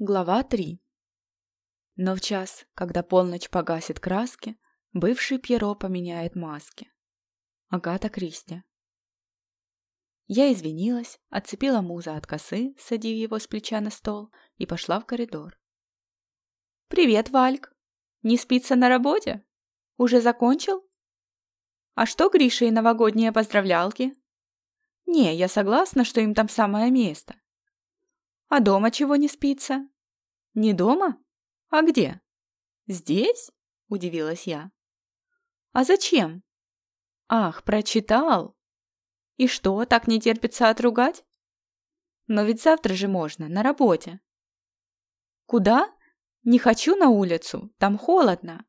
Глава 3 Но в час, когда полночь погасит краски, бывший Пьеро поменяет маски. Агата Кристи Я извинилась, отцепила муза от косы, садив его с плеча на стол, и пошла в коридор. «Привет, Вальк! Не спится на работе? Уже закончил? А что Гриша и новогодние поздравлялки?» «Не, я согласна, что им там самое место. А дома чего не спится? Не дома? А где? Здесь? Удивилась я. А зачем? Ах, прочитал. И что, так не терпится отругать? Но ведь завтра же можно, на работе. Куда? Не хочу на улицу, там холодно.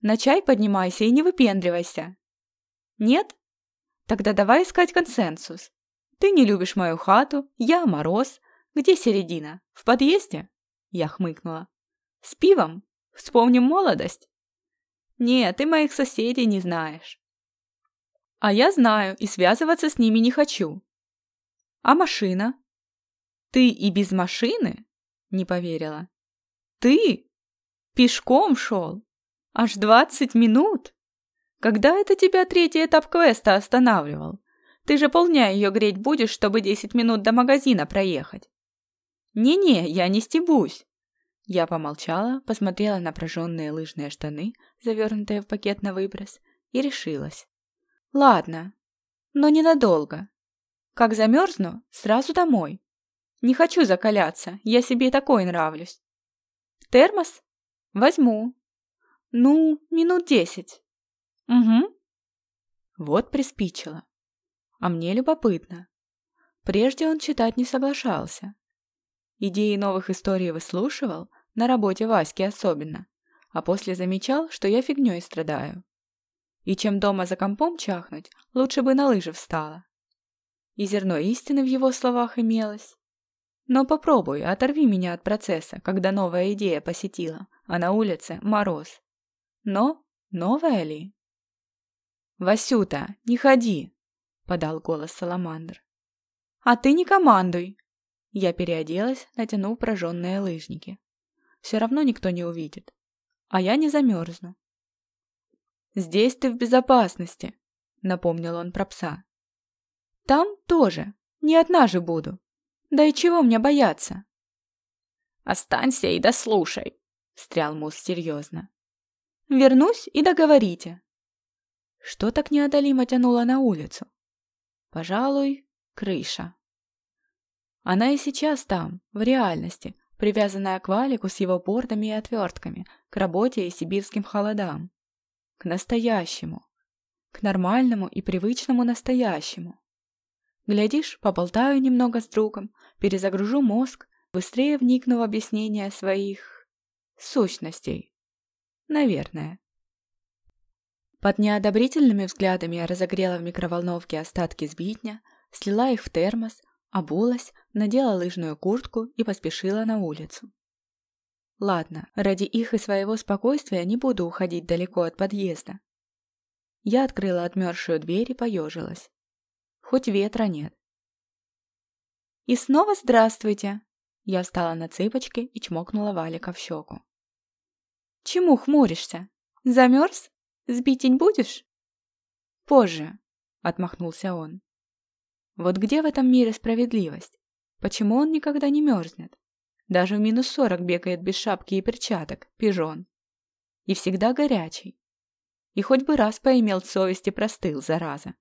На чай поднимайся и не выпендривайся. Нет? Тогда давай искать консенсус. Ты не любишь мою хату, я мороз, где середина? В подъезде? Я хмыкнула. С пивом? Вспомним молодость? Нет, ты моих соседей не знаешь. А я знаю и связываться с ними не хочу. А машина? Ты и без машины? Не поверила. Ты? Пешком шел? Аж двадцать минут? Когда это тебя третий этап квеста останавливал? Ты же полдня ее греть будешь, чтобы десять минут до магазина проехать. «Не-не, я не стебусь!» Я помолчала, посмотрела на прожженные лыжные штаны, завернутые в пакет на выброс, и решилась. «Ладно, но ненадолго. Как замерзну, сразу домой. Не хочу закаляться, я себе такой нравлюсь. Термос? Возьму. Ну, минут десять. Угу. Вот приспичило. А мне любопытно. Прежде он читать не соглашался, Идеи новых историй выслушивал, на работе Васьки особенно, а после замечал, что я фигней страдаю. И чем дома за компом чахнуть, лучше бы на лыжи встала. И зерно истины в его словах имелось. Но попробуй, оторви меня от процесса, когда новая идея посетила, а на улице мороз. Но новая ли? «Васюта, не ходи!» — подал голос Саламандр. «А ты не командуй!» Я переоделась, натянув прожженные лыжники. Все равно никто не увидит. А я не замерзну. «Здесь ты в безопасности», — напомнил он про пса. «Там тоже. Не одна же буду. Да и чего мне бояться?» «Останься и дослушай», — встрял Мус серьезно. «Вернусь и договорите». Что так неодолимо тянуло на улицу? Пожалуй, крыша. Она и сейчас там, в реальности, привязанная к валику с его бордами и отвертками, к работе и сибирским холодам. К настоящему. К нормальному и привычному настоящему. Глядишь, поболтаю немного с другом, перезагружу мозг, быстрее вникну в объяснение своих... сущностей. Наверное. Под неодобрительными взглядами я разогрела в микроволновке остатки сбитня, слила их в термос, Обулась, надела лыжную куртку и поспешила на улицу. Ладно, ради их и своего спокойствия не буду уходить далеко от подъезда. Я открыла отмерзшую дверь и поежилась. Хоть ветра нет. «И снова здравствуйте!» Я встала на цыпочки и чмокнула Валика в щеку. «Чему хмуришься? Замерз? Сбитень будешь?» «Позже», — отмахнулся он. Вот где в этом мире справедливость? Почему он никогда не мерзнет? Даже в минус сорок бегает без шапки и перчаток, пижон. И всегда горячий. И хоть бы раз поимел совесть и простыл, зараза.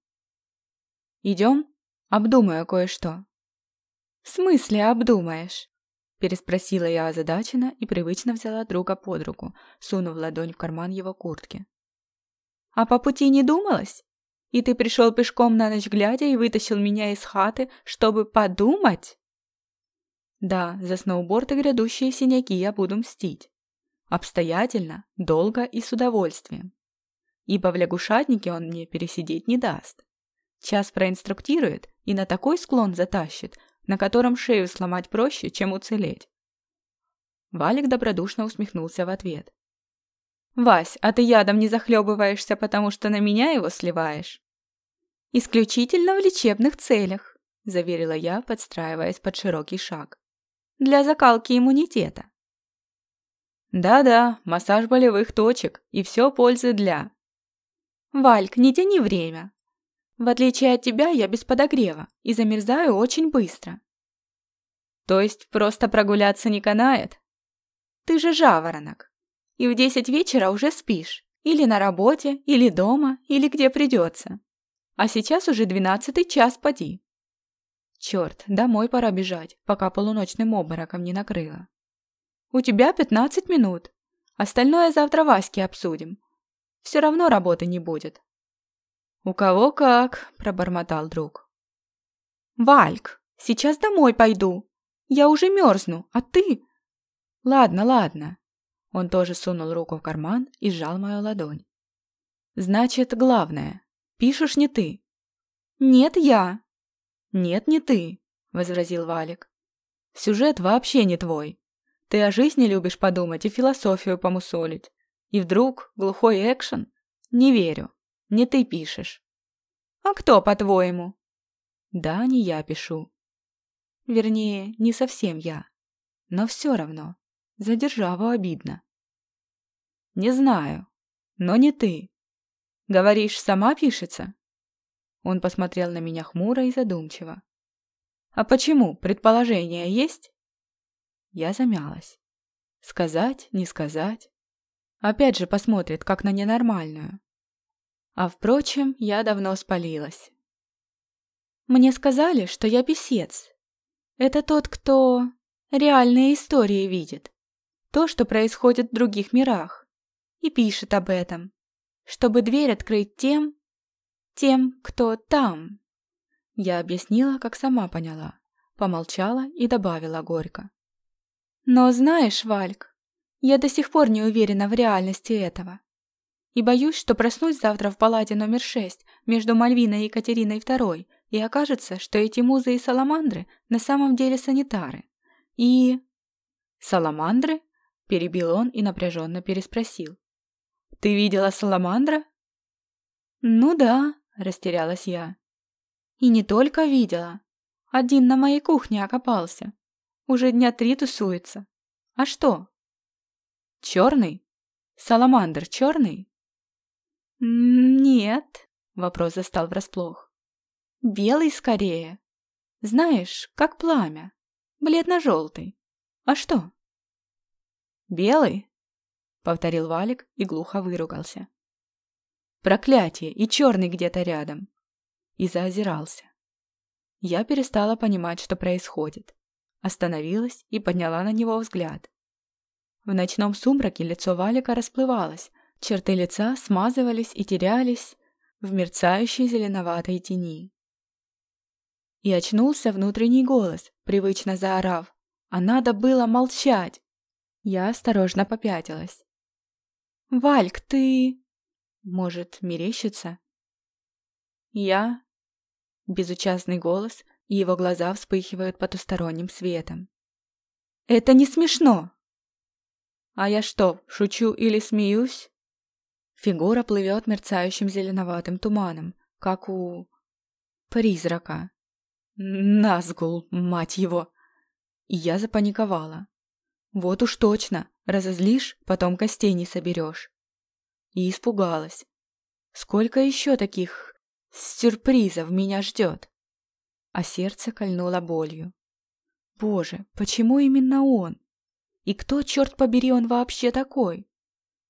«Идем? Обдумаю кое-что». «В смысле обдумаешь?» Переспросила я озадаченно и привычно взяла друга под руку, сунув ладонь в карман его куртки. «А по пути не думалась? И ты пришел пешком на ночь глядя и вытащил меня из хаты, чтобы подумать? Да, за сноуборд и грядущие синяки я буду мстить. Обстоятельно, долго и с удовольствием. Ибо в лягушатнике он мне пересидеть не даст. Час проинструктирует и на такой склон затащит, на котором шею сломать проще, чем уцелеть. Валик добродушно усмехнулся в ответ. «Вась, а ты ядом не захлебываешься, потому что на меня его сливаешь?» «Исключительно в лечебных целях», — заверила я, подстраиваясь под широкий шаг. Для закалки иммунитета. Да-да, массаж болевых точек, и все пользы для. Вальк, не тяни время. В отличие от тебя, я без подогрева и замерзаю очень быстро. То есть просто прогуляться не канает? Ты же жаворонок. И в десять вечера уже спишь. Или на работе, или дома, или где придется. А сейчас уже двенадцатый час поди. Черт, домой пора бежать, пока полуночным обмороком не накрыло. У тебя пятнадцать минут. Остальное завтра Ваське обсудим. Все равно работы не будет. У кого как, пробормотал друг. Вальк, сейчас домой пойду. Я уже мерзну, а ты? Ладно, ладно. Он тоже сунул руку в карман и сжал мою ладонь. Значит, главное, пишешь не ты. Нет, я. Нет, не ты, возразил Валик. Сюжет вообще не твой. Ты о жизни любишь подумать и философию помусолить. И вдруг глухой экшен? Не верю. Не ты пишешь. А кто, по-твоему? Да, не я пишу. Вернее, не совсем я. Но все равно. За державу обидно. Не знаю. Но не ты. Говоришь, сама пишется? Он посмотрел на меня хмуро и задумчиво. А почему? Предположение есть? Я замялась. Сказать, не сказать. Опять же посмотрит, как на ненормальную. А впрочем, я давно спалилась. Мне сказали, что я писец. Это тот, кто реальные истории видит. То, что происходит в других мирах. И пишет об этом. Чтобы дверь открыть тем, тем, кто там. Я объяснила, как сама поняла. Помолчала и добавила горько. Но знаешь, Вальк, я до сих пор не уверена в реальности этого. И боюсь, что проснусь завтра в палате номер шесть между Мальвиной и Екатериной II, и окажется, что эти музы и саламандры на самом деле санитары. И... «Саламандры?» – перебил он и напряженно переспросил. «Ты видела саламандра?» «Ну да», – растерялась я. «И не только видела. Один на моей кухне окопался. Уже дня три тусуется. А что? Черный? Саламандр черный? Нет. Вопрос застал врасплох. Белый скорее. Знаешь, как пламя. Бледно-желтый. А что? Белый? Повторил Валик и глухо выругался. Проклятие, и черный где-то рядом. И заозирался. Я перестала понимать, что происходит остановилась и подняла на него взгляд. В ночном сумраке лицо Валика расплывалось, черты лица смазывались и терялись в мерцающей зеленоватой тени. И очнулся внутренний голос, привычно заорав. А надо было молчать. Я осторожно попятилась. «Вальк, ты...» «Может, мерещится?» Я... Безучастный голос, и его глаза вспыхивают потусторонним светом. «Это не смешно!» «А я что, шучу или смеюсь?» Фигура плывет мерцающим зеленоватым туманом, как у... призрака. Назгул, мать его! И я запаниковала. Вот уж точно, разозлишь, потом костей не соберешь. И испугалась. Сколько еще таких сюрпризов меня ждет? а сердце кольнуло болью. Боже, почему именно он? И кто, черт побери, он вообще такой?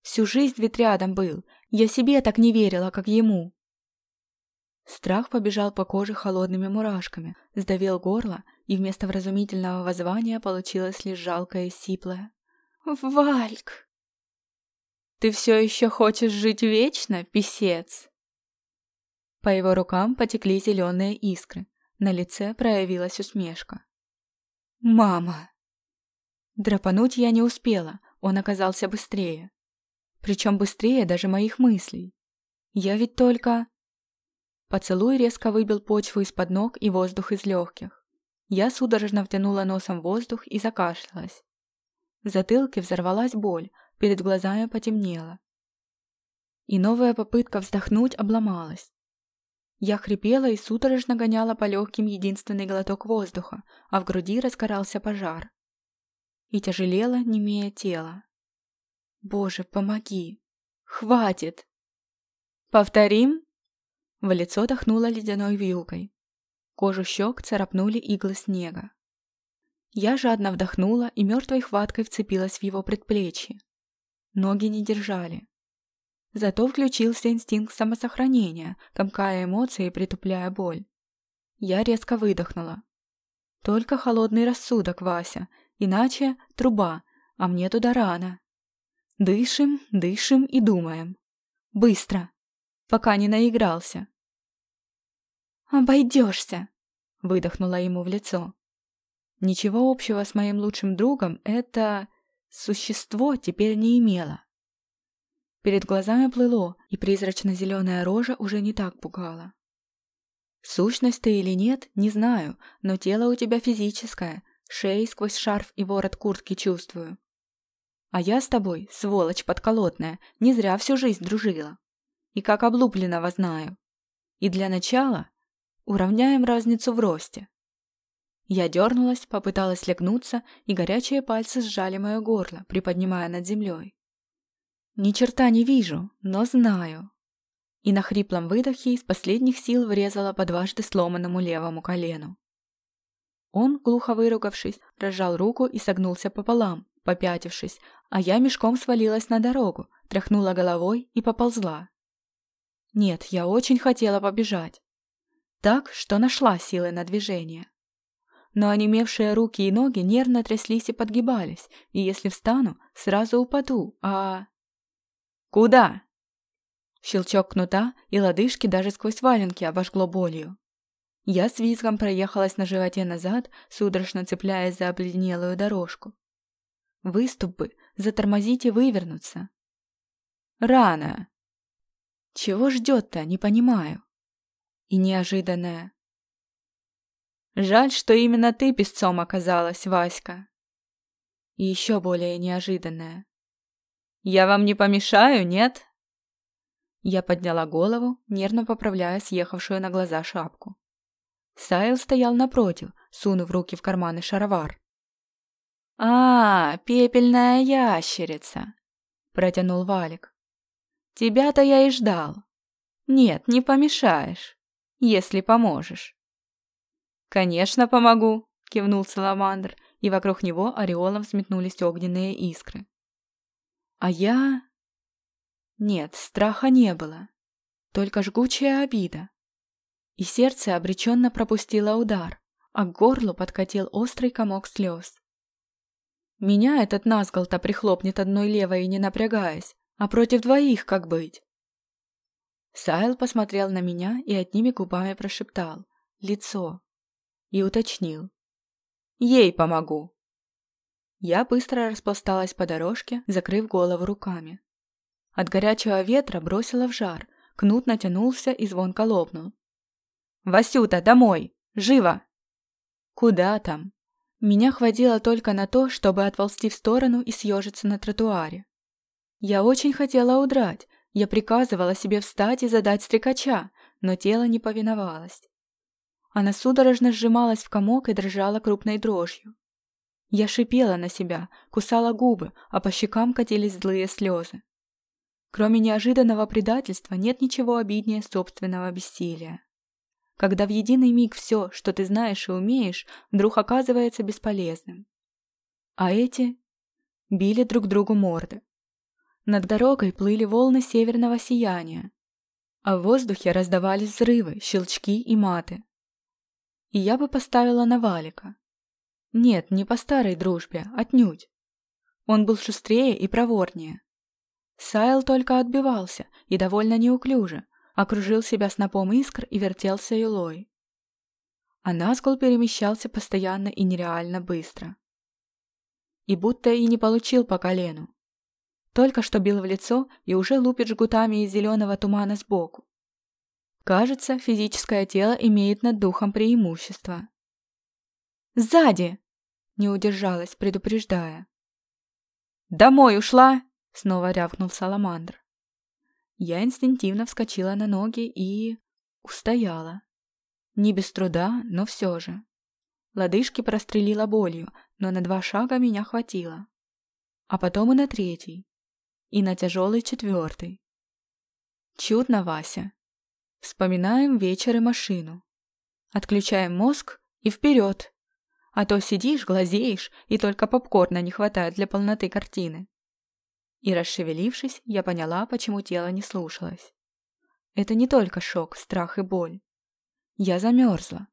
Всю жизнь ведь рядом был, я себе так не верила, как ему. Страх побежал по коже холодными мурашками, сдавил горло, и вместо вразумительного воззвания получилось лишь жалкое и сиплое. «Вальк!» «Ты все еще хочешь жить вечно, писец?» По его рукам потекли зеленые искры, на лице проявилась усмешка. «Мама!» Драпануть я не успела, он оказался быстрее. Причем быстрее даже моих мыслей. Я ведь только... Поцелуй резко выбил почву из-под ног и воздух из легких. Я судорожно втянула носом воздух и закашлялась. В затылке взорвалась боль, перед глазами потемнело. И новая попытка вздохнуть обломалась. Я хрипела и судорожно гоняла по легким единственный глоток воздуха, а в груди разгорался пожар. и тяжелело, немея тело. «Боже, помоги! Хватит!» «Повторим?» В лицо дохнуло ледяной вьюгой. Кожу щек царапнули иглы снега. Я жадно вдохнула и мертвой хваткой вцепилась в его предплечье. Ноги не держали. Зато включился инстинкт самосохранения, комкая эмоции и притупляя боль. Я резко выдохнула. Только холодный рассудок, Вася, иначе труба, а мне туда рано. Дышим, дышим и думаем. Быстро, пока не наигрался. «Обойдешься!» — выдохнула ему в лицо. Ничего общего с моим лучшим другом это существо теперь не имело. Перед глазами плыло, и призрачно-зеленая рожа уже не так пугала. Сущность ты или нет, не знаю, но тело у тебя физическое, шеи сквозь шарф и ворот куртки чувствую. А я с тобой, сволочь подколотная, не зря всю жизнь дружила. И как облупленного знаю. И для начала уравняем разницу в росте. Я дернулась, попыталась легнуться, и горячие пальцы сжали мое горло, приподнимая над землей. Ни черта не вижу, но знаю. И на хриплом выдохе из последних сил врезала по дважды сломанному левому колену. Он, глухо выругавшись, разжал руку и согнулся пополам, попятившись, а я мешком свалилась на дорогу, тряхнула головой и поползла. Нет, я очень хотела побежать. Так, что нашла силы на движение. Но онемевшие руки и ноги нервно тряслись и подгибались, и если встану, сразу упаду, а... «Куда?» Щелчок кнута, и лодыжки даже сквозь валенки обожгло болью. Я с визгом проехалась на животе назад, судорожно цепляясь за обледенелую дорожку. Выступ бы, затормозить и вывернуться. Рано. Чего ждет-то, не понимаю. И неожиданное. Жаль, что именно ты песцом оказалась, Васька. И еще более неожиданное. «Я вам не помешаю, нет?» Я подняла голову, нервно поправляя съехавшую на глаза шапку. Сайл стоял напротив, сунув руки в карманы шаровар. «А, пепельная ящерица!» — протянул Валик. «Тебя-то я и ждал. Нет, не помешаешь, если поможешь». «Конечно, помогу!» — кивнул Саламандр, и вокруг него ореолом взметнулись огненные искры. А я... Нет, страха не было. Только жгучая обида. И сердце обреченно пропустило удар, а к горлу подкатил острый комок слез. Меня этот назгол-то прихлопнет одной левой не напрягаясь, а против двоих как быть? Сайл посмотрел на меня и одними губами прошептал «Лицо» и уточнил «Ей помогу». Я быстро распласталась по дорожке, закрыв голову руками. От горячего ветра бросила в жар, кнут натянулся и звонко лопнул. «Васюта, домой! Живо!» «Куда там?» Меня хватило только на то, чтобы отползти в сторону и съежиться на тротуаре. Я очень хотела удрать, я приказывала себе встать и задать стрекача, но тело не повиновалось. Она судорожно сжималась в комок и дрожала крупной дрожью. Я шипела на себя, кусала губы, а по щекам катились злые слезы. Кроме неожиданного предательства нет ничего обиднее собственного бессилия. Когда в единый миг все, что ты знаешь и умеешь, вдруг оказывается бесполезным. А эти били друг другу морды. Над дорогой плыли волны северного сияния, а в воздухе раздавались взрывы, щелчки и маты. И я бы поставила на валика, нет, не по старой дружбе, отнюдь. Он был шустрее и проворнее. Сайл только отбивался, и довольно неуклюже, окружил себя снопом искр и вертелся юлой. А Назгул перемещался постоянно и нереально быстро. И будто и не получил по колену. Только что бил в лицо и уже лупит жгутами из зеленого тумана сбоку. Кажется, физическое тело имеет над духом преимущество. «Сзади!» — не удержалась, предупреждая. «Домой ушла!» — снова рявкнул Саламандр. Я инстинктивно вскочила на ноги и... устояла. Не без труда, но все же. Лодыжки прострелила болью, но на два шага меня хватило. А потом и на третий. И на тяжелый четвертый. Чудно, Вася. Вспоминаем вечер и машину. Отключаем мозг и вперед. А то сидишь, глазеешь, и только попкорна не хватает для полноты картины. И расшевелившись, я поняла, почему тело не слушалось. Это не только шок, страх и боль. Я замерзла.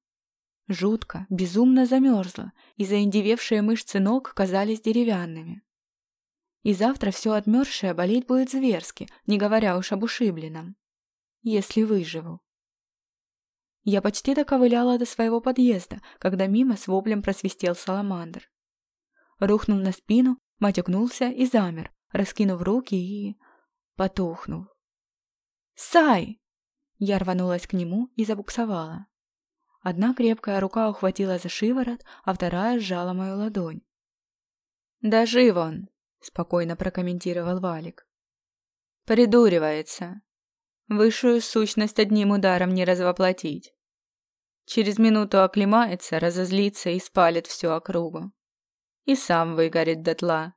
Жутко, безумно замерзла, и заиндевевшие мышцы ног казались деревянными. И завтра все отмерзшее болеть будет зверски, не говоря уж об ушибленном. Если выживу. Я почти доковыляла до своего подъезда, когда мимо с воплем просвистел саламандр. Рухнул на спину, матюкнулся и замер, раскинув руки и... потухнул. «Сай!» Я рванулась к нему и забуксовала. Одна крепкая рука ухватила за шиворот, а вторая сжала мою ладонь. «Да жив он!» — спокойно прокомментировал Валик. «Придуривается. Высшую сущность одним ударом не развоплотить. Через минуту оклемается, разозлится и спалит всю округу. И сам выгорит дотла.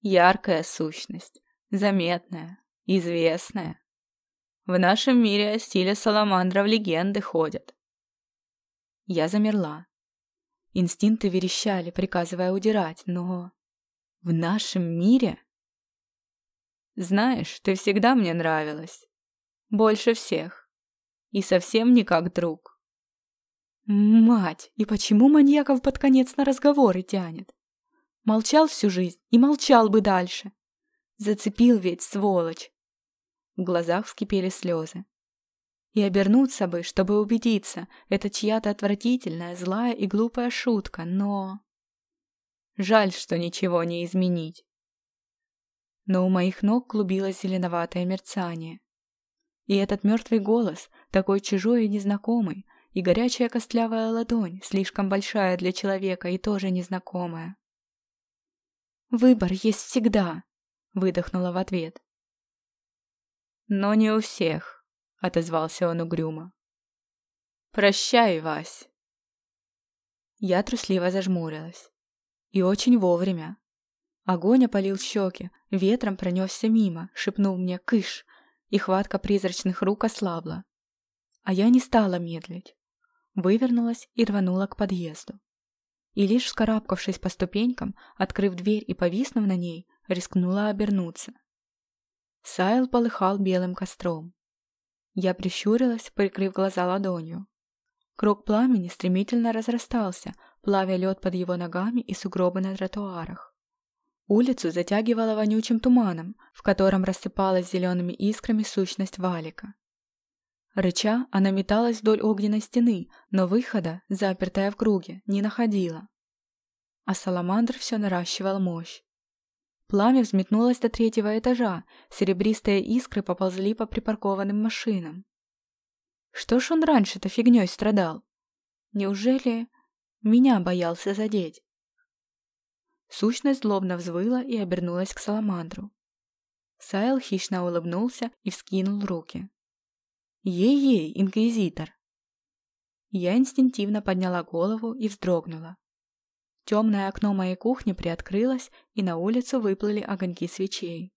Яркая сущность, заметная, известная. В нашем мире о стиле саламандра в легенды ходят. Я замерла. Инстинкты верещали, приказывая удирать, но... В нашем мире? Знаешь, ты всегда мне нравилась. Больше всех. И совсем не как друг. Мать, и почему маньяков под конец на разговоры тянет? Молчал всю жизнь и молчал бы дальше. Зацепил ведь, сволочь. В глазах вскипели слезы. И обернуться бы, чтобы убедиться, это чья-то отвратительная, злая и глупая шутка, но... Жаль, что ничего не изменить. Но у моих ног клубилось зеленоватое мерцание. И этот мертвый голос, такой чужой и незнакомый, и горячая костлявая ладонь, слишком большая для человека и тоже незнакомая. «Выбор есть всегда», — выдохнула в ответ. «Но не у всех», — отозвался он угрюмо. «Прощай, Вась». Я трусливо зажмурилась. И очень вовремя. Огонь опалил щеки, ветром пронесся мимо, шепнул мне «кыш», и хватка призрачных рук ослабла. А я не стала медлить. Вывернулась и рванула к подъезду. И лишь вскарабкавшись по ступенькам, открыв дверь и повиснув на ней, рискнула обернуться. Сайл полыхал белым костром. Я прищурилась, прикрыв глаза ладонью. Круг пламени стремительно разрастался, плавя лед под его ногами и сугробы на тротуарах. Улицу затягивало вонючим туманом, в котором рассыпалась зелеными искрами сущность валика. Рыча, она металась вдоль огненной стены, но выхода, запертая в круге, не находила. А Саламандр все наращивал мощь. Пламя взметнулось до третьего этажа, серебристые искры поползли по припаркованным машинам. Что ж он раньше-то фигней страдал? Неужели меня боялся задеть? Сущность злобно взвыла и обернулась к Саламандру. Сайл хищно улыбнулся и вскинул руки. «Ей-ей, инквизитор!» Я инстинктивно подняла голову и вздрогнула. Темное окно моей кухни приоткрылось, и на улицу выплыли огоньки свечей.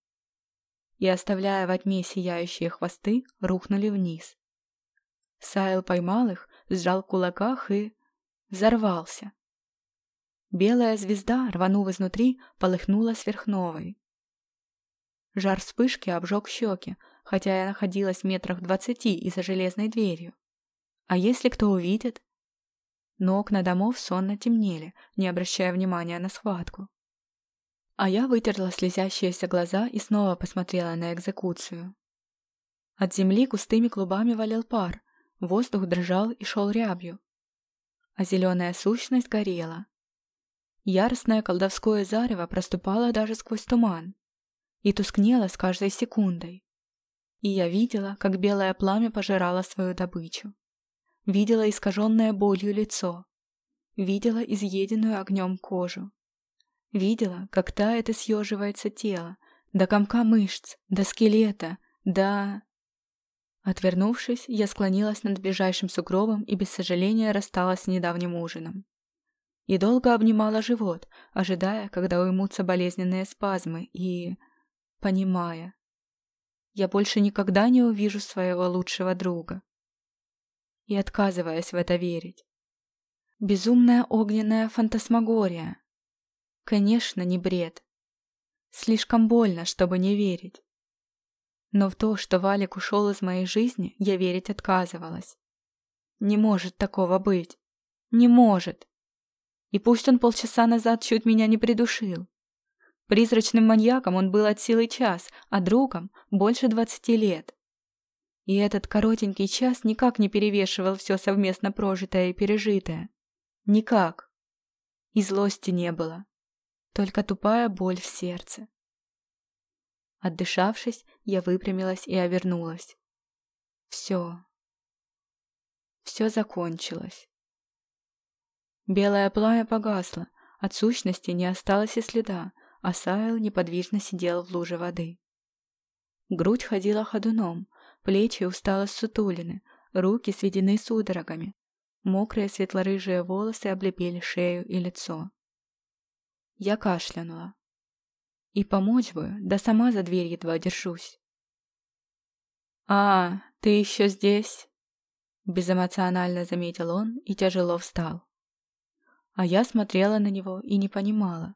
И, оставляя во тьме сияющие хвосты, рухнули вниз. Сайл поймал их, сжал кулаках и... взорвался. Белая звезда, рванув изнутри, полыхнула сверхновой. Жар вспышки обжег щеки, хотя я находилась в метрах двадцати и за железной дверью. А если кто увидит, но окна домов сонно темнели, не обращая внимания на схватку. А я вытерла слезящиеся глаза и снова посмотрела на экзекуцию. От земли густыми клубами валил пар, воздух дрожал и шел рябью. А зеленая сущность горела. Яростное колдовское зарево проступало даже сквозь туман и тускнело с каждой секундой. И я видела, как белое пламя пожирало свою добычу. Видела искаженное болью лицо. Видела изъеденную огнем кожу. Видела, как тает и съеживается тело, до комка мышц, до скелета, до... Отвернувшись, я склонилась над ближайшим сугробом и без сожаления рассталась с недавним ужином. и долго обнимала живот, ожидая, когда уймутся болезненные спазмы, и... понимая. Я больше никогда не увижу своего лучшего друга. И отказываясь в это верить. Безумная огненная фантасмагория. Конечно, не бред. Слишком больно, чтобы не верить. Но в то, что Валик ушел из моей жизни, я верить отказывалась. Не может такого быть. Не может. И пусть он полчаса назад чуть меня не придушил. Призрачным маньяком он был от силы час, а другом — больше двадцати лет. И этот коротенький час никак не перевешивал все совместно прожитое и пережитое. Никак. И злости не было. Только тупая боль в сердце. Отдышавшись, я выпрямилась и обернулась. Все. Все закончилось. Белое пламя погасло, от сущности не осталось и следа, а Сайл неподвижно сидел в луже воды. Грудь ходила ходуном, плечи устало ссутулины, руки сведены судорогами. Мокрые светло-рыжие волосы облепили шею и лицо. Я кашлянула. И помочь бы, да сама за дверь едва держусь. «А, ты еще здесь?» Безэмоционально заметил он и тяжело встал. А я смотрела на него и не понимала.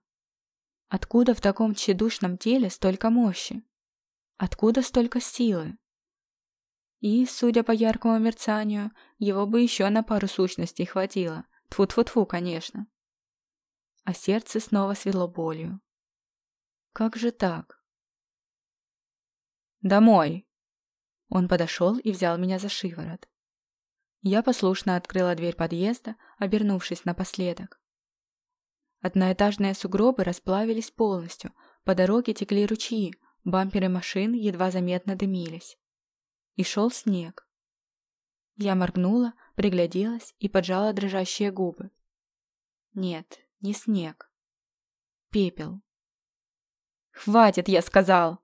Откуда в таком тщедушном теле столько мощи? Откуда столько силы? И, судя по яркому мерцанию, его бы еще на пару сущностей хватило. Тфу-тфу-тфу, конечно. А сердце снова свело болью. Как же так? «Домой!» Он подошел и взял меня за шиворот. Я послушно открыла дверь подъезда, обернувшись напоследок. Одноэтажные сугробы расплавились полностью, по дороге текли ручьи, бамперы машин едва заметно дымились. И шел снег. Я моргнула, пригляделась и поджала дрожащие губы. Нет, не снег. Пепел. «Хватит, я сказал!»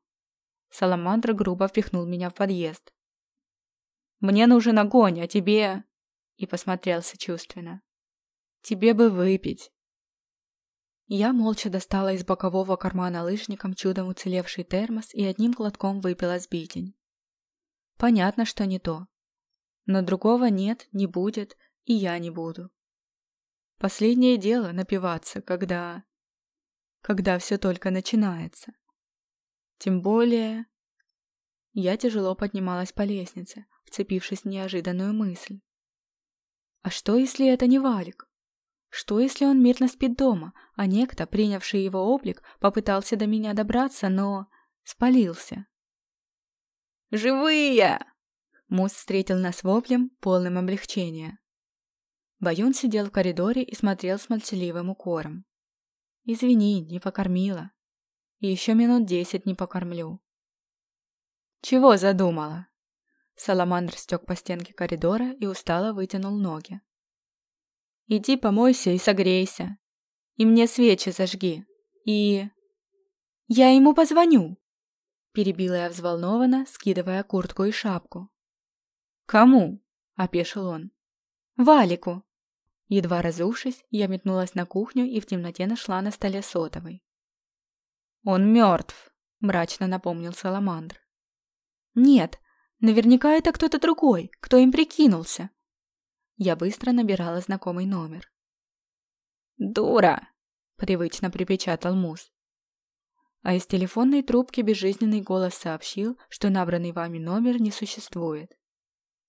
Саламандр грубо впихнул меня в подъезд. Мне нужен огонь, а тебе...» И посмотрел сочувственно. «Тебе бы выпить». Я молча достала из бокового кармана лыжником чудом уцелевший термос и одним глотком выпила сбитень. Понятно, что не то. Но другого нет, не будет, и я не буду. Последнее дело напиваться, когда... Когда все только начинается. Тем более... Я тяжело поднималась по лестнице, вцепившись в неожиданную мысль. А что, если это не Валик? Что, если он мирно спит дома, а некто, принявший его облик, попытался до меня добраться, но... спалился? «Живые!» Мус встретил нас воплем, полным облегчения. Баюн сидел в коридоре и смотрел с молчаливым укором. «Извини, не покормила. И еще минут десять не покормлю». «Чего задумала?» Саламандр стек по стенке коридора и устало вытянул ноги. «Иди помойся и согрейся. И мне свечи зажги. И...» «Я ему позвоню!» Перебила я взволнованно, скидывая куртку и шапку. «Кому?» – опешил он. «Валику!» Едва разувшись, я метнулась на кухню и в темноте нашла на столе сотовый. «Он мертв!» – мрачно напомнил Саламандр. «Нет, Наверняка это кто-то другой, кто им прикинулся. Я быстро набирала знакомый номер. «Дура!» — привычно припечатал Мус. А из телефонной трубки безжизненный голос сообщил, что набранный вами номер не существует.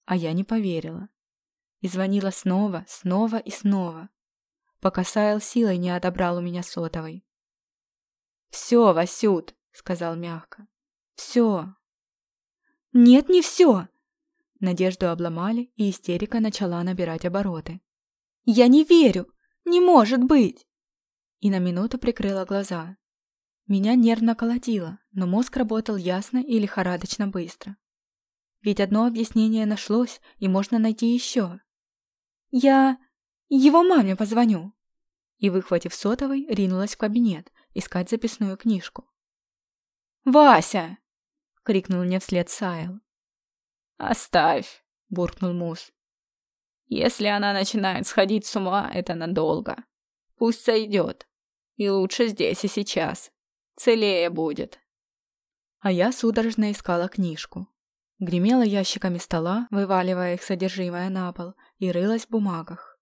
А я не поверила. И звонила снова, снова и снова, пока Сайл силой не отобрал у меня сотовой. «Все, Васют!» — сказал мягко. «Все, «Нет, не все!» Надежду обломали, и истерика начала набирать обороты. «Я не верю! Не может быть!» И на минуту прикрыла глаза. Меня нервно колотило, но мозг работал ясно и лихорадочно быстро. Ведь одно объяснение нашлось, и можно найти еще. «Я... его маме позвоню!» И, выхватив сотовый, ринулась в кабинет, искать записную книжку. «Вася!» — крикнул мне вслед Сайл. «Оставь!» — буркнул Мус. «Если она начинает сходить с ума, это надолго. Пусть сойдет. И лучше здесь и сейчас. Целее будет. А я судорожно искала книжку. Гремела ящиками стола, вываливая их содержимое на пол, и рылась в бумагах.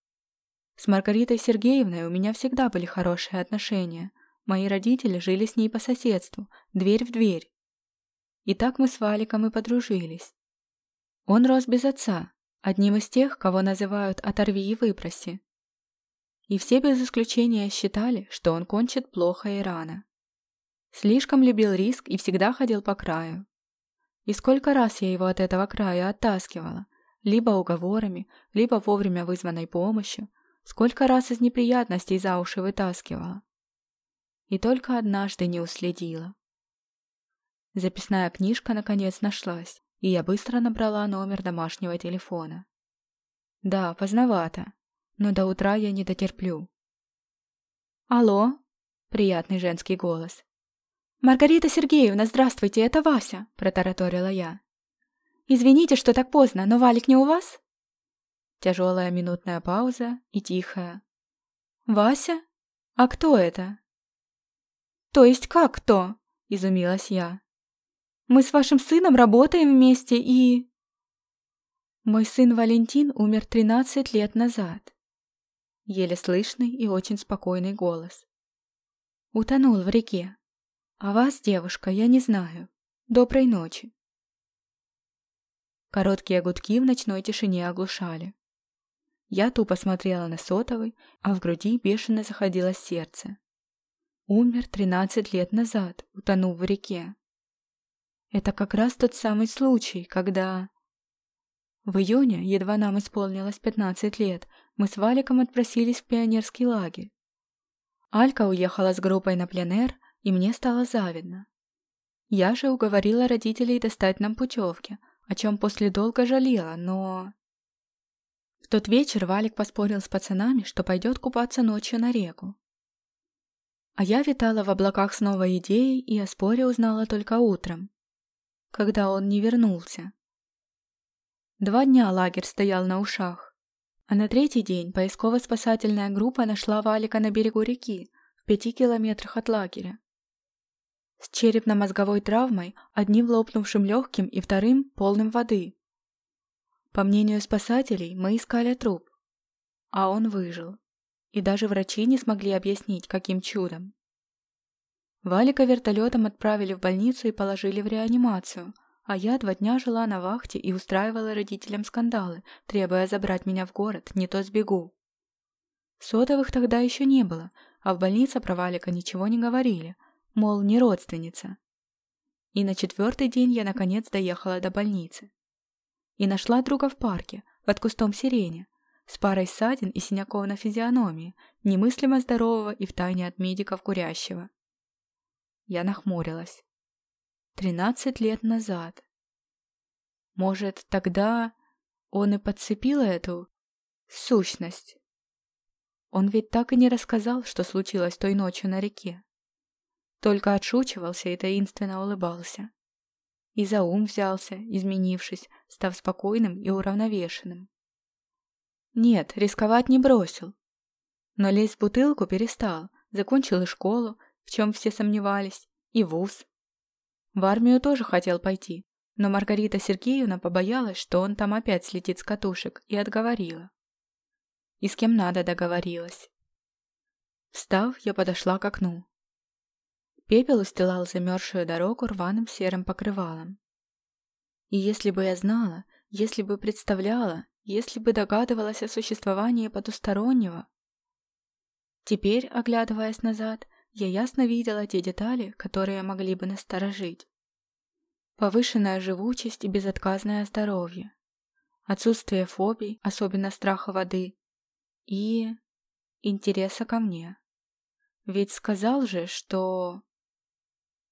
С Маргаритой Сергеевной у меня всегда были хорошие отношения. Мои родители жили с ней по соседству, дверь в дверь. И так мы с Валиком и подружились. Он рос без отца, одним из тех, кого называют «оторви и выпроси». И все без исключения считали, что он кончит плохо и рано. Слишком любил риск и всегда ходил по краю. И сколько раз я его от этого края оттаскивала, либо уговорами, либо вовремя вызванной помощью, сколько раз из неприятностей за уши вытаскивала. И только однажды не уследила. Записная книжка наконец нашлась, и я быстро набрала номер домашнего телефона. Да, поздновато, но до утра я не дотерплю. «Алло?» — приятный женский голос. «Маргарита Сергеевна, здравствуйте, это Вася», — протараторила я. «Извините, что так поздно, но Валик не у вас?» Тяжелая минутная пауза и тихая. «Вася? А кто это?» «То есть как кто?» — изумилась я. «Мы с вашим сыном работаем вместе и...» Мой сын Валентин умер 13 лет назад. Еле слышный и очень спокойный голос. Утонул в реке. А вас, девушка, я не знаю. Доброй ночи. Короткие гудки в ночной тишине оглушали. Я тупо смотрела на сотовый, а в груди бешено заходило сердце. Умер тринадцать лет назад, утонув в реке. Это как раз тот самый случай, когда... В июне, едва нам исполнилось пятнадцать лет, мы с Валиком отпросились в пионерский лагерь. Алька уехала с группой на пленэр, и мне стало завидно. Я же уговорила родителей достать нам путевки, о чем после долго жалела, но... В тот вечер Валик поспорил с пацанами, что пойдет купаться ночью на реку. А я витала в облаках с новой идеей и о споре узнала только утром, когда он не вернулся. Два дня лагерь стоял на ушах, а на третий день поисково-спасательная группа нашла Валика на берегу реки, в пяти километрах от лагеря с черепно-мозговой травмой, одним лопнувшим легким и вторым полным воды. По мнению спасателей, мы искали труп, а он выжил, и даже врачи не смогли объяснить, каким чудом. Валика вертолетом отправили в больницу и положили в реанимацию, а я два дня жила на вахте и устраивала родителям скандалы, требуя забрать меня в город, не то сбегу. Сотовых тогда еще не было, а в больнице про Валика ничего не говорили, мол, не родственница. И на четвертый день я наконец доехала до больницы. И нашла друга в парке, под кустом сирени, с парой ссадин и синяков на физиономии, немыслимо здорового и втайне от медиков курящего. Я нахмурилась. Тринадцать лет назад. Может, тогда он и подцепил эту сущность? Он ведь так и не рассказал, что случилось той ночью на реке. Только отшучивался и таинственно улыбался. И за ум взялся, изменившись, став спокойным и уравновешенным. Нет, рисковать не бросил. Но лезть в бутылку перестал, закончил и школу, в чем все сомневались, и вуз. В армию тоже хотел пойти, но Маргарита Сергеевна побоялась, что он там опять слетит с катушек, и отговорила. И с кем надо договорилась. Встав, я подошла к окну. Пепел устилал замерзшую дорогу рваным серым покрывалом. И если бы я знала, если бы представляла, если бы догадывалась о существовании потустороннего... Теперь, оглядываясь назад, я ясно видела те детали, которые могли бы насторожить. Повышенная живучесть и безотказное здоровье. Отсутствие фобий, особенно страха воды. И... интереса ко мне. Ведь сказал же, что...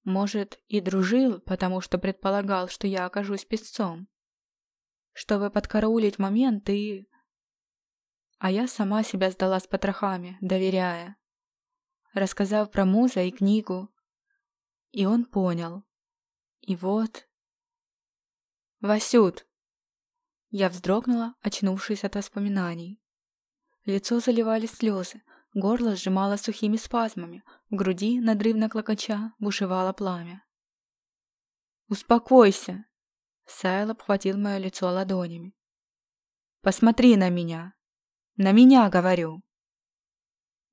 Может, и дружил, потому что предполагал, что я окажусь песцом. Чтобы подкараулить момент и... А я сама себя сдала с потрохами, доверяя. Рассказав про муза и книгу. И он понял. И вот... «Васют!» Я вздрогнула, очнувшись от воспоминаний. Лицо заливали слезы, горло сжимало сухими спазмами, в груди, надрывно клокоча, бушевало пламя. «Успокойся!» Сайл обхватил мое лицо ладонями. «Посмотри на меня! На меня, говорю!»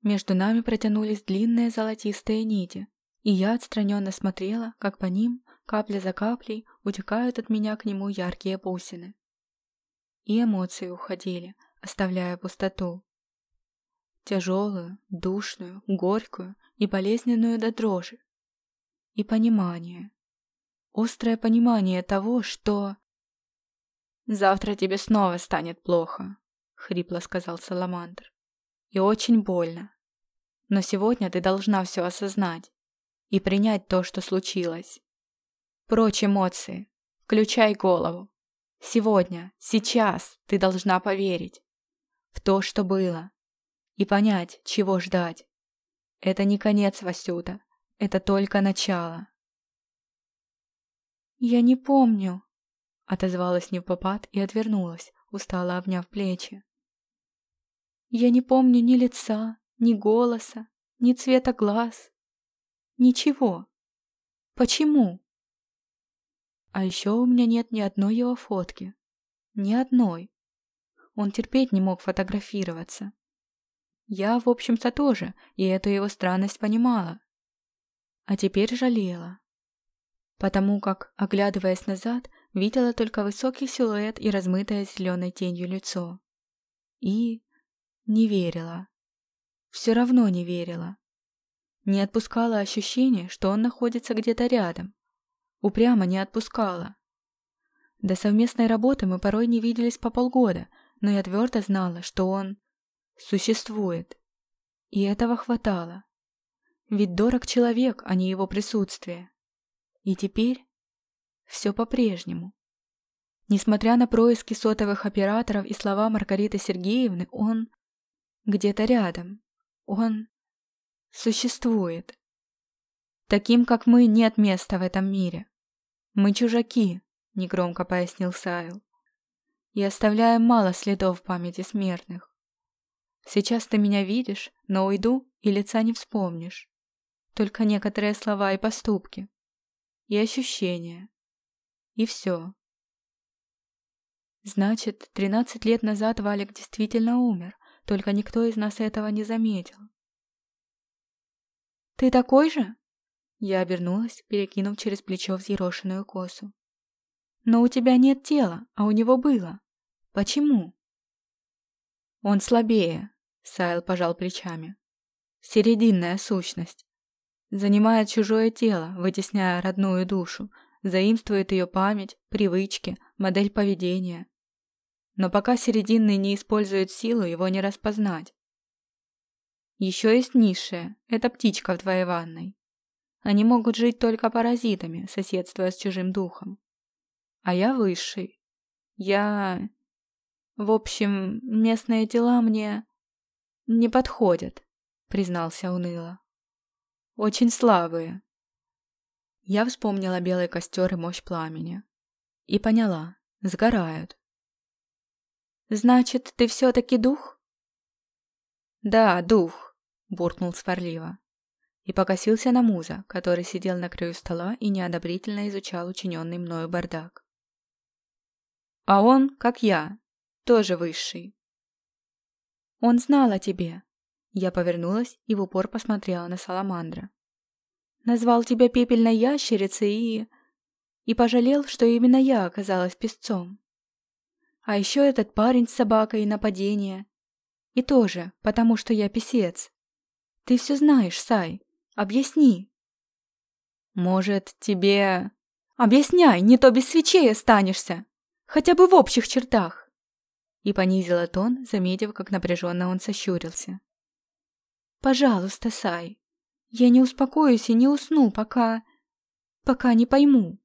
Между нами протянулись длинные золотистые нити, и я отстраненно смотрела, как по ним, капля за каплей, утекают от меня к нему яркие бусины. И эмоции уходили, оставляя пустоту. Тяжелую, душную, горькую и болезненную до дрожи. И понимание. Острое понимание того, что... «Завтра тебе снова станет плохо», — хрипло сказал Саламандр. «И очень больно. Но сегодня ты должна все осознать и принять то, что случилось. Прочь эмоции, включай голову. Сегодня, сейчас ты должна поверить в то, что было, и понять, чего ждать. Это не конец, Васюта, это только начало. «Я не помню», — отозвалась невпопад и отвернулась, устало обняв плечи. «Я не помню ни лица, ни голоса, ни цвета глаз. Ничего. Почему?» А еще у меня нет ни одной его фотки. Ни одной. Он терпеть не мог фотографироваться. Я, в общем-то, тоже, и эту его странность понимала. А теперь жалела. Потому как, оглядываясь назад, видела только высокий силуэт и размытое зеленой тенью лицо. И не верила. Все равно не верила. Не отпускала ощущение, что он находится где-то рядом. Упрямо не отпускала. До совместной работы мы порой не виделись по полгода, но я твердо знала, что он существует. И этого хватало. Ведь дорог человек, а не его присутствие. И теперь все по-прежнему. Несмотря на происки сотовых операторов и слова Маргариты Сергеевны, он где-то рядом. Он существует. Таким, как мы, нет места в этом мире. Мы чужаки, негромко пояснил Сайл. И оставляем мало следов в памяти смертных. Сейчас ты меня видишь, но уйду и лица не вспомнишь. Только некоторые слова и поступки. И ощущения. И все. Значит, тринадцать лет назад Валик действительно умер, только никто из нас этого не заметил. «Ты такой же?» Я обернулась, перекинув через плечо взъерошенную косу. «Но у тебя нет тела, а у него было. Почему?» «Он слабее», — Сайл пожал плечами. «Серединная сущность. Занимает чужое тело, вытесняя родную душу, заимствует ее память, привычки, модель поведения. Но пока серединный не использует силу, его не распознать. Еще есть низшая, это птичка в твоей ванной. Они могут жить только паразитами, соседствуя с чужим духом. А я высший. Я... В общем, местные тела мне... не подходят, признался уныло. Очень слабые. Я вспомнила белый костер и мощь пламени. И поняла, сгорают. «Значит, ты все-таки дух?» «Да, дух», — буркнул сварливо и покосился на муза, который сидел на краю стола и неодобрительно изучал учиненный мною бардак. «А он, как я, тоже высший». «Он знал о тебе». Я повернулась и в упор посмотрела на Саламандра. «Назвал тебя пепельной ящерицей и... и пожалел, что именно я оказалась песцом. А еще этот парень с собакой и нападение. И тоже, потому что я писец. Ты все знаешь, Сай. Объясни. Может, тебе... Объясняй, не то без свечей останешься. Хотя бы в общих чертах. И понизила тон, заметив, как напряженно он сощурился. Пожалуйста, Сай. Я не успокоюсь и не усну, пока... пока не пойму.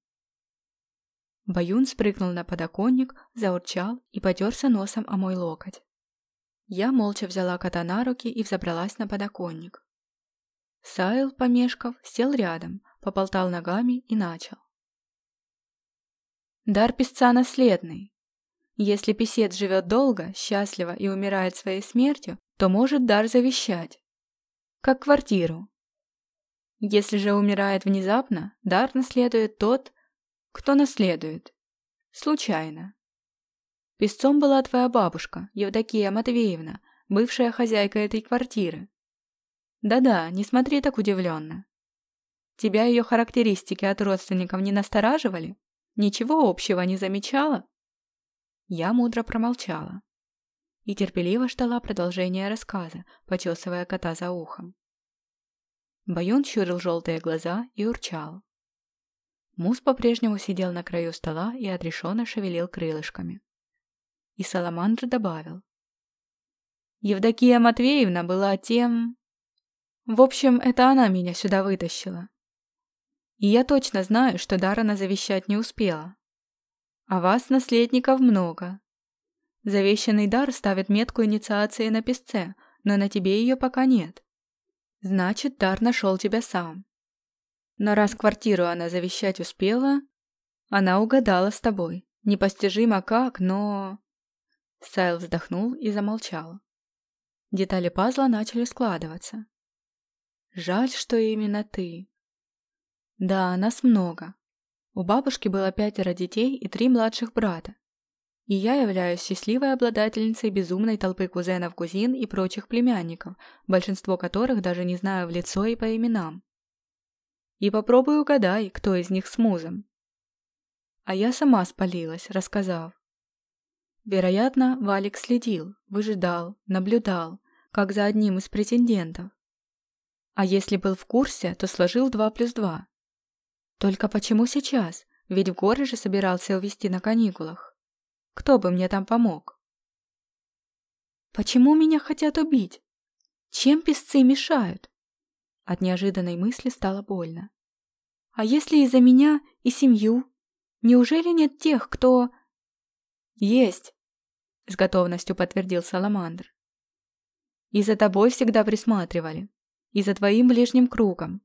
Баюн спрыгнул на подоконник, заурчал и потерся носом о мой локоть. Я молча взяла кота на руки и взобралась на подоконник. Сайл, помешков, сел рядом, поболтал ногами и начал. Дар песца наследный. Если писец живет долго, счастливо и умирает своей смертью, то может дар завещать. как квартиру. Если же умирает внезапно, дар наследует тот, кто наследует. Случайно. Песцом была твоя бабушка, Евдокия Матвеевна, бывшая хозяйка этой квартиры. Да-да, не смотри так удивленно. Тебя ее характеристики от родственников не настораживали? Ничего общего не замечала? Я мудро промолчала и терпеливо ждала продолжения рассказа, почесывая кота за ухом. Баюн щурил желтые глаза и урчал. Мус по-прежнему сидел на краю стола и отрешенно шевелил крылышками. И Саламандр добавил. Евдокия Матвеевна была тем... В общем, это она меня сюда вытащила. И я точно знаю, что Дарана завещать не успела. А вас, наследников, много. Завещанный дар ставит метку инициации на песце, но на тебе ее пока нет. Значит, дар нашел тебя сам. Но раз квартиру она завещать успела, она угадала с тобой. Непостижимо как, но... Сайл вздохнул и замолчал. Детали пазла начали складываться. Жаль, что именно ты. Да, нас много. У бабушки было пятеро детей и три младших брата. И я являюсь счастливой обладательницей безумной толпы кузенов, кузин и прочих племянников, большинство которых даже не знаю в лицо и по именам. И попробуй угадай, кто из них с музом. А я сама спалилась, рассказав. Вероятно, Валик следил, выжидал, наблюдал, как за одним из претендентов. А если был в курсе, то сложил два плюс два. Только почему сейчас? Ведь в горы же собирался увезти на каникулах. Кто бы мне там помог? Почему меня хотят убить? Чем песцы мешают? От неожиданной мысли стало больно. А если из-за меня и семью? Неужели нет тех, кто... Есть, с готовностью подтвердил Саламандр. И за тобой всегда присматривали. И за твоим ближним кругом.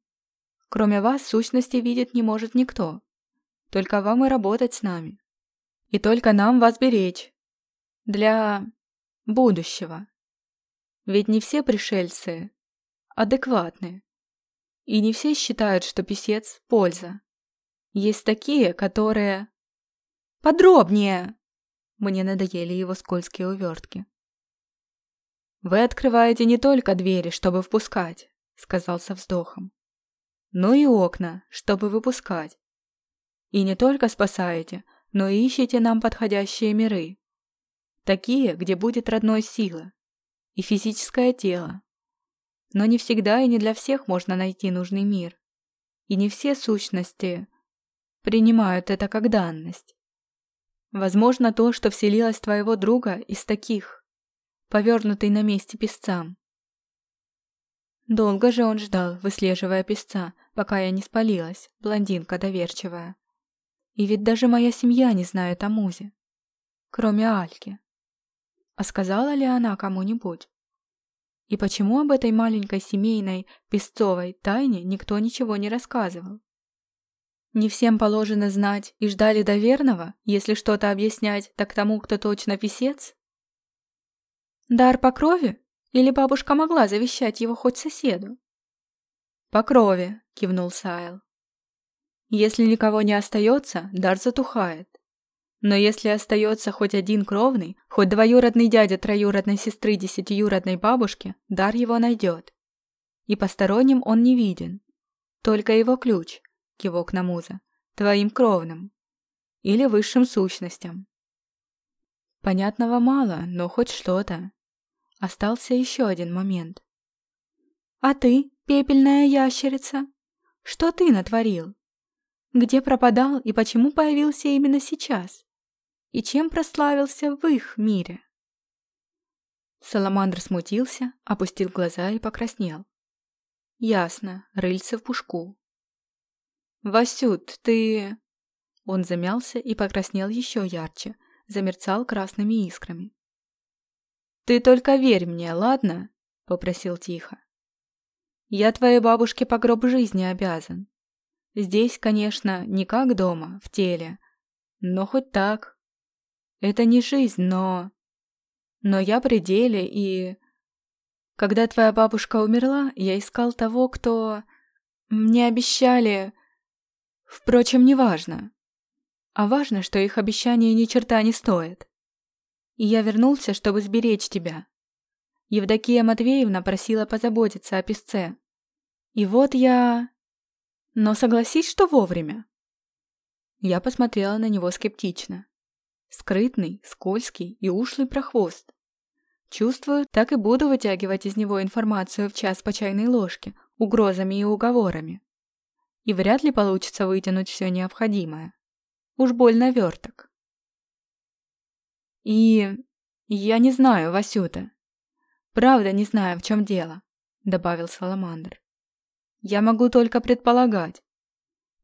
Кроме вас, сущности видеть не может никто. Только вам и работать с нами. И только нам вас беречь. Для... будущего. Ведь не все пришельцы адекватны. И не все считают, что писец – польза. Есть такие, которые... Подробнее! Мне надоели его скользкие увертки. «Вы открываете не только двери, чтобы впускать», — сказал со вздохом но и окна, чтобы выпускать. И не только спасаете, но и ищете нам подходящие миры. Такие, где будет родной сила и физическое тело. Но не всегда и не для всех можно найти нужный мир. И не все сущности принимают это как данность. Возможно, то, что вселилось твоего друга из таких, повернутый на месте песцам. Долго же он ждал, выслеживая песца, пока я не спалилась, блондинка доверчивая. И ведь даже моя семья не знает о Музе. Кроме Альки. А сказала ли она кому-нибудь? И почему об этой маленькой семейной, песцовой тайне никто ничего не рассказывал? Не всем положено знать и ждали доверного, если что-то объяснять, так тому, кто точно писец? Дар по крови? Или бабушка могла завещать его хоть соседу? «По крови», — кивнул Сайл. «Если никого не остается, дар затухает. Но если остается хоть один кровный, хоть двоюродный дядя троюродной сестры десятиюродной бабушки, дар его найдет. И посторонним он не виден. Только его ключ, кивок на муза, твоим кровным. Или высшим сущностям. Понятного мало, но хоть что-то. Остался еще один момент. «А ты, пепельная ящерица, что ты натворил? Где пропадал и почему появился именно сейчас? И чем прославился в их мире?» Саламандр смутился, опустил глаза и покраснел. «Ясно, рыльце в пушку». «Васют, ты...» Он замялся и покраснел еще ярче, замерцал красными искрами. «Ты только верь мне, ладно?» — попросил тихо. «Я твоей бабушке по гроб жизни обязан. Здесь, конечно, не как дома, в теле, но хоть так. Это не жизнь, но... Но я при деле и... Когда твоя бабушка умерла, я искал того, кто... Мне обещали... Впрочем, неважно. А важно, что их обещание ни черта не стоит. И я вернулся, чтобы сберечь тебя. Евдокия Матвеевна просила позаботиться о песце. И вот я... Но согласись, что вовремя. Я посмотрела на него скептично. Скрытный, скользкий и ушлый прохвост. Чувствую, так и буду вытягивать из него информацию в час по чайной ложке, угрозами и уговорами. И вряд ли получится вытянуть все необходимое. Уж больно верток. И... я не знаю, Васюта. Правда не знаю, в чем дело, добавил Саламандр. Я могу только предполагать.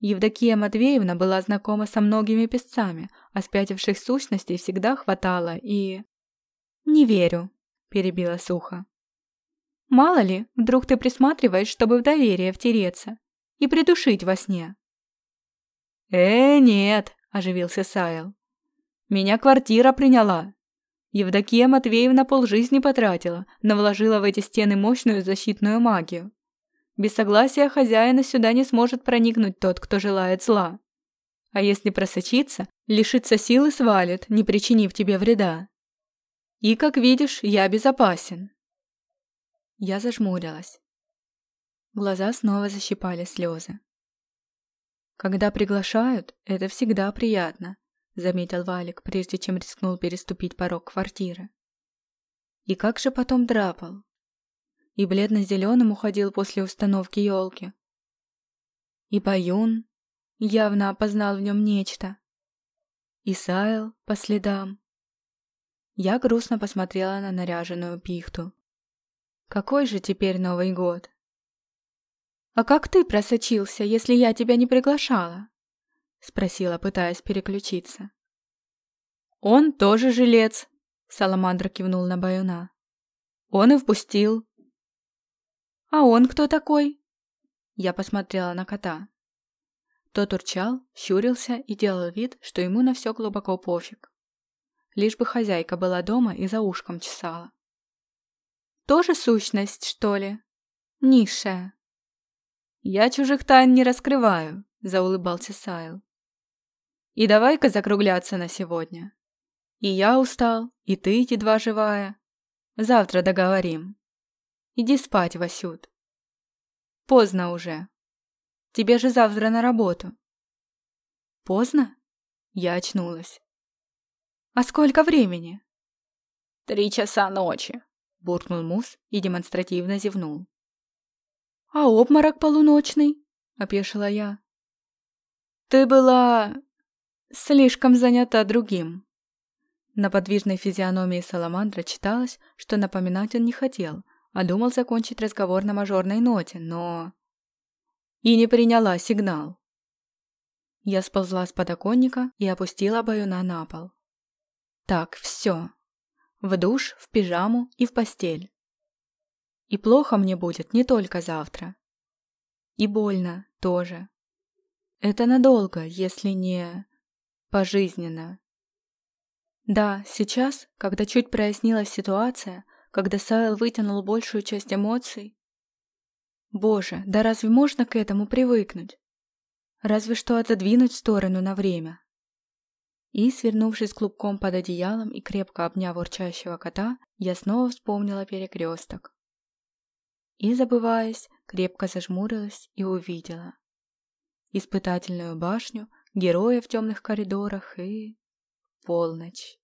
Евдокия Матвеевна была знакома со многими песцами, а спятивших сущностей всегда хватало и... «Не верю», — перебила сухо. «Мало ли, вдруг ты присматриваешь, чтобы в доверие втереться и придушить во сне». «Э, нет», — оживился Сайл. «Меня квартира приняла. Евдокия Матвеевна полжизни потратила, но вложила в эти стены мощную защитную магию. Без согласия хозяина сюда не сможет проникнуть тот, кто желает зла. А если просочиться, лишится силы свалит, не причинив тебе вреда. И, как видишь, я безопасен. Я зажмурилась. Глаза снова защипали слезы. «Когда приглашают, это всегда приятно», — заметил Валик, прежде чем рискнул переступить порог квартиры. «И как же потом драпал? и бледно-зеленым уходил после установки елки. И Баюн явно опознал в нем нечто. И Сайл по следам. Я грустно посмотрела на наряженную пихту. Какой же теперь Новый год? «А как ты просочился, если я тебя не приглашала?» — спросила, пытаясь переключиться. «Он тоже жилец», — Саламандра кивнул на Баюна. «Он и впустил. «А он кто такой?» Я посмотрела на кота. Тот урчал, щурился и делал вид, что ему на все глубоко пофиг. Лишь бы хозяйка была дома и за ушком чесала. «Тоже сущность, что ли? Низшая?» «Я чужих тайн не раскрываю», — заулыбался Сайл. «И давай-ка закругляться на сегодня. И я устал, и ты едва живая. Завтра договорим». Иди спать, Васют. Поздно уже. Тебе же завтра на работу. Поздно? Я очнулась. А сколько времени? Три часа ночи, буркнул Мус и демонстративно зевнул. А обморок полуночный? Опешила я. Ты была слишком занята другим. На подвижной физиономии Саламандра читалось, что напоминать он не хотел, а думал закончить разговор на мажорной ноте, но... И не приняла сигнал. Я сползла с подоконника и опустила баюна на пол. Так, все. В душ, в пижаму и в постель. И плохо мне будет не только завтра. И больно тоже. Это надолго, если не... пожизненно. Да, сейчас, когда чуть прояснилась ситуация, когда Сайл вытянул большую часть эмоций. Боже, да разве можно к этому привыкнуть? Разве что отодвинуть сторону на время. И, свернувшись клубком под одеялом и крепко обняв урчащего кота, я снова вспомнила перекресток. И, забываясь, крепко зажмурилась и увидела. Испытательную башню, героя в темных коридорах и... полночь.